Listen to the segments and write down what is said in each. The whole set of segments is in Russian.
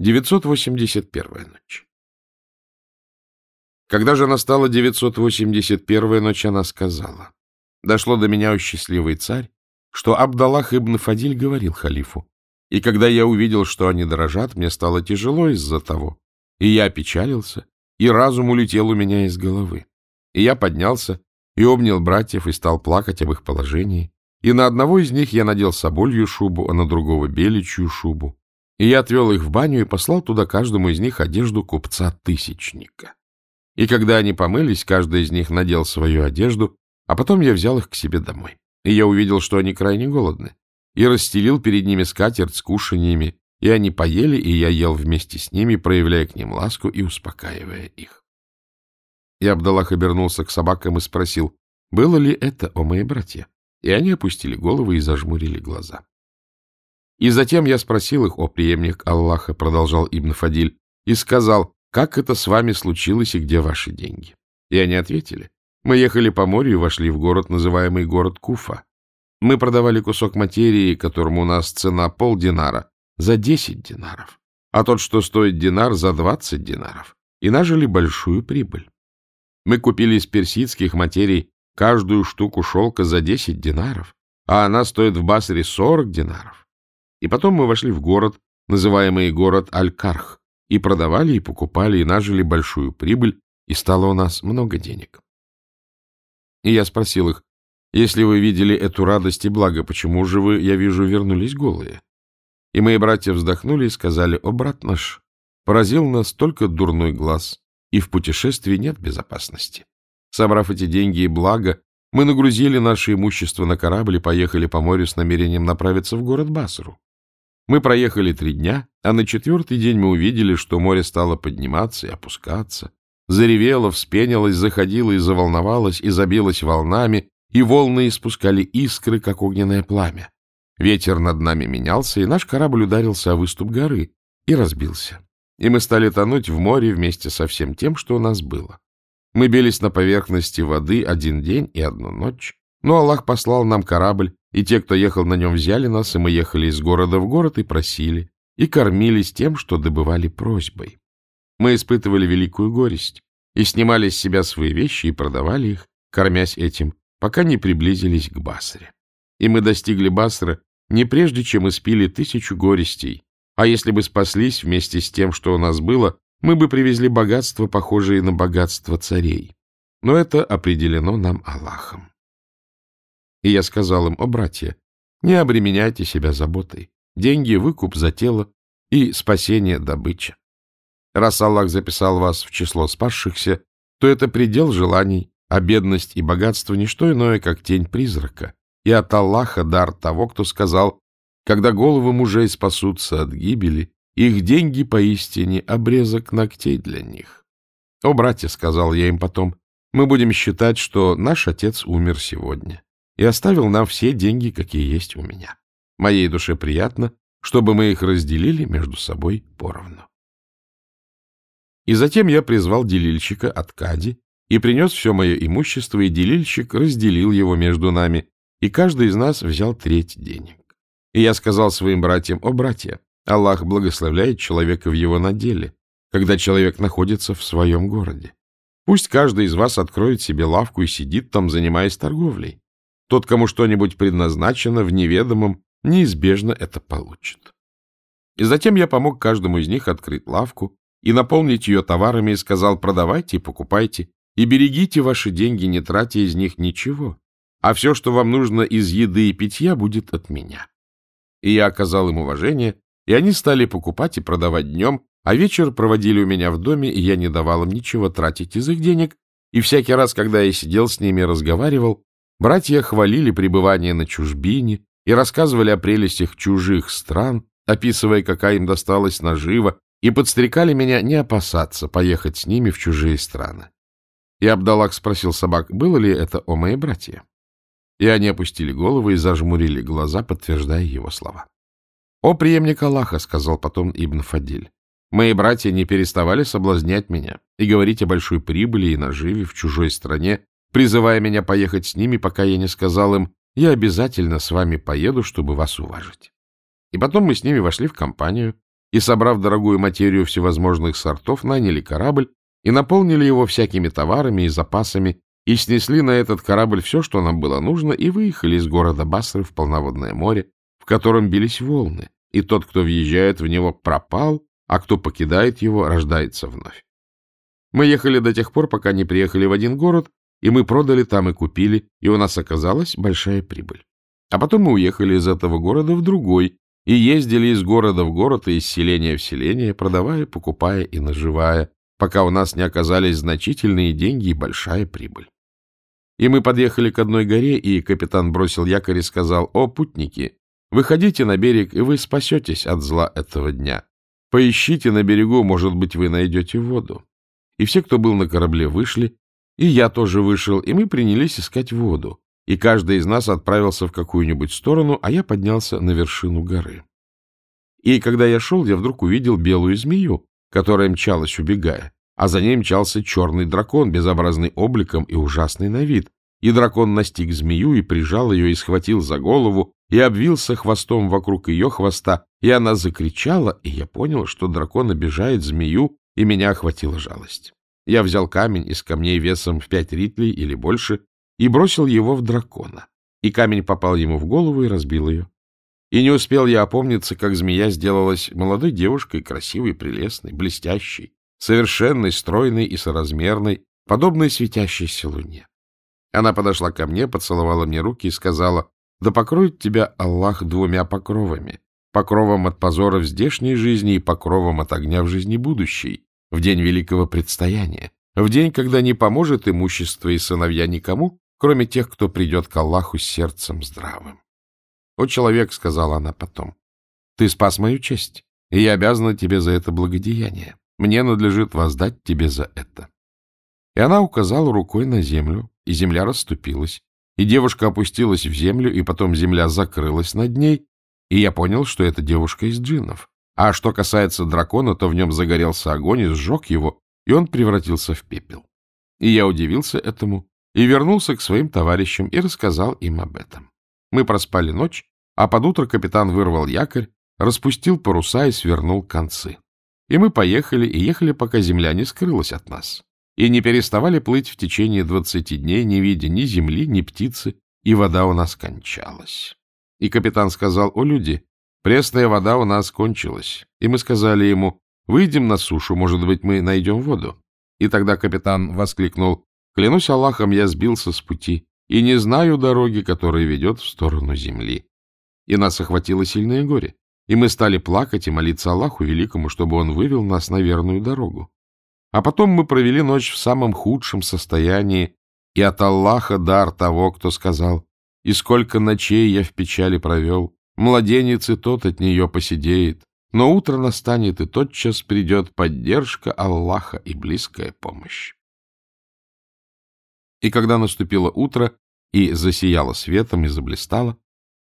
981 ночь. Когда же настала 981 ночь, она сказала, «Дошло до меня, о счастливый царь, что Абдаллах ибн Фадиль говорил халифу, и когда я увидел, что они дрожат, мне стало тяжело из-за того, и я опечалился, и разум улетел у меня из головы. И я поднялся и обнял братьев и стал плакать об их положении, и на одного из них я надел соболью шубу, а на другого беличью шубу. И я отвел их в баню и послал туда каждому из них одежду купца-тысячника. И когда они помылись, каждый из них надел свою одежду, а потом я взял их к себе домой. И я увидел, что они крайне голодны, и расстелил перед ними скатерть с кушаньями, и они поели, и я ел вместе с ними, проявляя к ним ласку и успокаивая их. И Абдаллах обернулся к собакам и спросил, было ли это, о мои братья? И они опустили головы и зажмурили глаза. И затем я спросил их, о преемник Аллаха, продолжал Ибн Фадиль, и сказал, как это с вами случилось и где ваши деньги? И они ответили, мы ехали по морю и вошли в город, называемый город Куфа. Мы продавали кусок материи, которому у нас цена полдинара, за десять динаров, а тот, что стоит динар, за двадцать динаров, и нажили большую прибыль. Мы купили из персидских материй каждую штуку шелка за 10 динаров, а она стоит в Басре 40 динаров. И потом мы вошли в город, называемый город Аль-Карх, и продавали, и покупали, и нажили большую прибыль, и стало у нас много денег. И я спросил их, если вы видели эту радость и благо, почему же вы, я вижу, вернулись голые? И мои братья вздохнули и сказали, о, брат наш, поразил нас только дурной глаз, и в путешествии нет безопасности. Собрав эти деньги и благо, мы нагрузили наше имущество на корабль и поехали по морю с намерением направиться в город Басру. Мы проехали три дня, а на четвертый день мы увидели, что море стало подниматься и опускаться, заревело, вспенилось, заходило и заволновалось, и забилось волнами, и волны испускали искры, как огненное пламя. Ветер над нами менялся, и наш корабль ударился о выступ горы и разбился. И мы стали тонуть в море вместе со всем тем, что у нас было. Мы бились на поверхности воды один день и одну ночь, но Аллах послал нам корабль, и те, кто ехал на нем, взяли нас, и мы ехали из города в город и просили, и кормились тем, что добывали просьбой. Мы испытывали великую горесть и снимали с себя свои вещи и продавали их, кормясь этим, пока не приблизились к Басре. И мы достигли Басры не прежде, чем испили тысячу горестей, а если бы спаслись вместе с тем, что у нас было, мы бы привезли богатства, похожие на богатство царей. Но это определено нам Аллахом. И я сказал им, о, братья, не обременяйте себя заботой. Деньги — выкуп за тело и спасение добыча. Раз Аллах записал вас в число спасшихся, то это предел желаний, а бедность и богатство — не что иное, как тень призрака. И от Аллаха дар того, кто сказал, когда головы мужей спасутся от гибели, их деньги поистине обрезок ногтей для них. — О, братья, — сказал я им потом, — мы будем считать, что наш отец умер сегодня и оставил нам все деньги, какие есть у меня. Моей душе приятно, чтобы мы их разделили между собой поровну. И затем я призвал делильщика от Кади и принес все мое имущество, и делильщик разделил его между нами, и каждый из нас взял треть денег. И я сказал своим братьям, о, братья, Аллах благословляет человека в его наделе, когда человек находится в своем городе. Пусть каждый из вас откроет себе лавку и сидит там, занимаясь торговлей. Тот, кому что-нибудь предназначено в неведомом, неизбежно это получит. И затем я помог каждому из них открыть лавку и наполнить ее товарами и сказал, продавайте и покупайте, и берегите ваши деньги, не тратя из них ничего, а все, что вам нужно из еды и питья, будет от меня. И я оказал им уважение и они стали покупать и продавать днем, а вечер проводили у меня в доме, и я не давал им ничего тратить из их денег, и всякий раз, когда я сидел с ними и разговаривал, братья хвалили пребывание на чужбине и рассказывали о прелестях чужих стран, описывая, какая им досталась нажива, и подстрекали меня не опасаться поехать с ними в чужие страны. И Абдаллах спросил собак, было ли это о мои братья. И они опустили головы и зажмурили глаза, подтверждая его слова. — О, преемник Аллаха, — сказал потом Ибн Фадиль, — мои братья не переставали соблазнять меня и говорить о большой прибыли и наживе в чужой стране, призывая меня поехать с ними, пока я не сказал им, я обязательно с вами поеду, чтобы вас уважить. И потом мы с ними вошли в компанию, и, собрав дорогую материю всевозможных сортов, наняли корабль и наполнили его всякими товарами и запасами, и снесли на этот корабль все, что нам было нужно, и выехали из города Басры в полноводное море, в котором бились волны, и тот, кто въезжает в него, пропал, а кто покидает его, рождается вновь. Мы ехали до тех пор, пока не приехали в один город, и мы продали там и купили, и у нас оказалась большая прибыль. А потом мы уехали из этого города в другой, и ездили из города в город и из селения в селение, продавая, покупая и наживая, пока у нас не оказались значительные деньги и большая прибыль. И мы подъехали к одной горе, и капитан бросил якорь и сказал, «О, путники, выходите на берег, и вы спасетесь от зла этого дня. Поищите на берегу, может быть, вы найдете воду». И все, кто был на корабле, вышли, и я тоже вышел, и мы принялись искать воду, и каждый из нас отправился в какую-нибудь сторону, а я поднялся на вершину горы. И когда я шел, я вдруг увидел белую змею, которая мчалась, убегая, а за ней мчался черный дракон, безобразный обликом и ужасный на вид. И дракон настиг змею и прижал ее, и схватил за голову, и обвился хвостом вокруг ее хвоста, и она закричала, и я понял, что дракон обижает змею, и меня охватила жалость. Я взял камень из камней весом в пять ритлей или больше и бросил его в дракона, и камень попал ему в голову и разбил ее. И не успел я опомниться, как змея сделалась молодой девушкой, красивой, прелестной, блестящей, совершенной, стройной и соразмерной, подобной светящейся луне. Она подошла ко мне, поцеловала мне руки и сказала, «Да покроет тебя Аллах двумя покровами, покровом от позора в здешней жизни и покровом от огня в жизни будущей, в день великого предстояния, в день, когда не поможет имущество и сыновья никому, кроме тех, кто придет к Аллаху с сердцем здравым. «О, человек», — сказала она потом, — «ты спас мою честь, и я обязана тебе за это благодеяние. Мне надлежит воздать тебе за это». И она указала рукой на землю, и земля расступилась, и девушка опустилась в землю, и потом земля закрылась над ней, и я понял, что это девушка из джиннов. А что касается дракона, то в нем загорелся огонь и сжег его, и он превратился в пепел. И я удивился этому, и вернулся к своим товарищам и рассказал им об этом. Мы проспали ночь, а под утро капитан вырвал якорь, распустил паруса и свернул концы. И мы поехали, и ехали, пока земля не скрылась от нас. И не переставали плыть в течение двадцати дней, не видя ни земли, ни птицы, и вода у нас кончалась. И капитан сказал, о, люди, пресная вода у нас кончилась. И мы сказали ему, выйдем на сушу, может быть, мы найдем воду. И тогда капитан воскликнул, клянусь Аллахом, я сбился с пути и не знаю дороги, которая ведет в сторону земли. И нас охватило сильное горе, и мы стали плакать и молиться Аллаху Великому, чтобы он вывел нас на верную дорогу. А потом мы провели ночь в самом худшем состоянии, и от Аллаха дар того, кто сказал, «И сколько ночей я в печали провел, младенец и тот от нее посидеет, но утро настанет, и тотчас придет поддержка Аллаха и близкая помощь». И когда наступило утро и засияло светом и заблистало,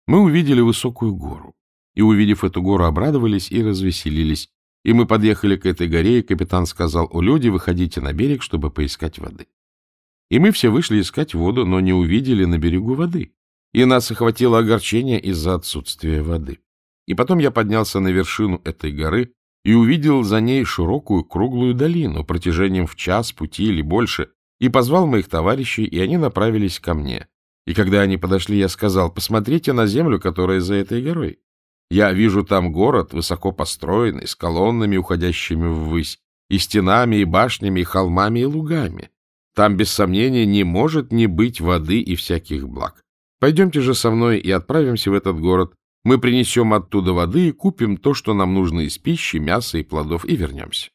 мы увидели высокую гору. И, увидев эту гору, обрадовались и развеселились. И мы подъехали к этой горе, и капитан сказал, «О, люди, выходите на берег, чтобы поискать воды». И мы все вышли искать воду, но не увидели на берегу воды. И нас охватило огорчение из-за отсутствия воды. И потом я поднялся на вершину этой горы и увидел за ней широкую круглую долину протяжением в час пути или больше, и позвал моих товарищей, и они направились ко мне. И когда они подошли, я сказал, посмотрите на землю, которая за этой горой. Я вижу там город, высоко построенный, с колоннами, уходящими ввысь, и стенами, и башнями, и холмами, и лугами. Там, без сомнения, не может не быть воды и всяких благ. Пойдемте же со мной и отправимся в этот город. Мы принесем оттуда воды и купим то, что нам нужно из пищи, мяса и плодов, и вернемся.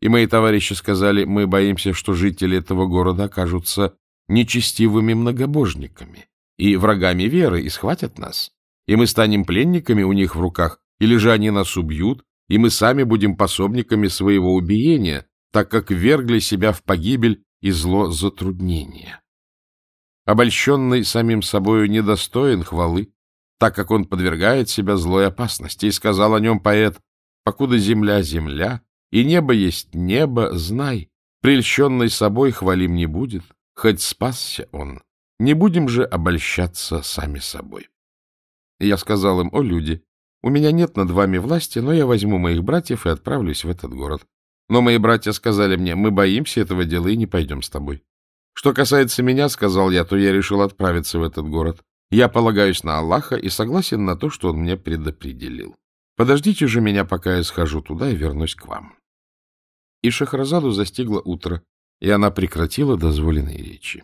И мои товарищи сказали, мы боимся, что жители этого города окажутся нечестивыми многобожниками и врагами веры и схватят нас. И мы станем пленниками у них в руках, или же они нас убьют, и мы сами будем пособниками своего убиения, так как вергли себя в погибель и зло затруднения. Обольщенный самим собою недостоин хвалы, так как он подвергает себя злой опасности, и сказал о нем поэт, «Покуда земля — земля, и небо есть небо, знай, прельщенный собой хвалим не будет, хоть спасся он. Не будем же обольщаться сами собой. И я сказал им, о люди, У меня нет над вами власти, но я возьму моих братьев и отправлюсь в этот город. Но мои братья сказали мне, мы боимся этого дела и не пойдем с тобой. Что касается меня, сказал я, то я решил отправиться в этот город. Я полагаюсь на Аллаха и согласен на то, что он мне предопределил. Подождите же меня, пока я схожу туда и вернусь к вам. И Шахразаду застигло утро, и она прекратила дозволенные речи.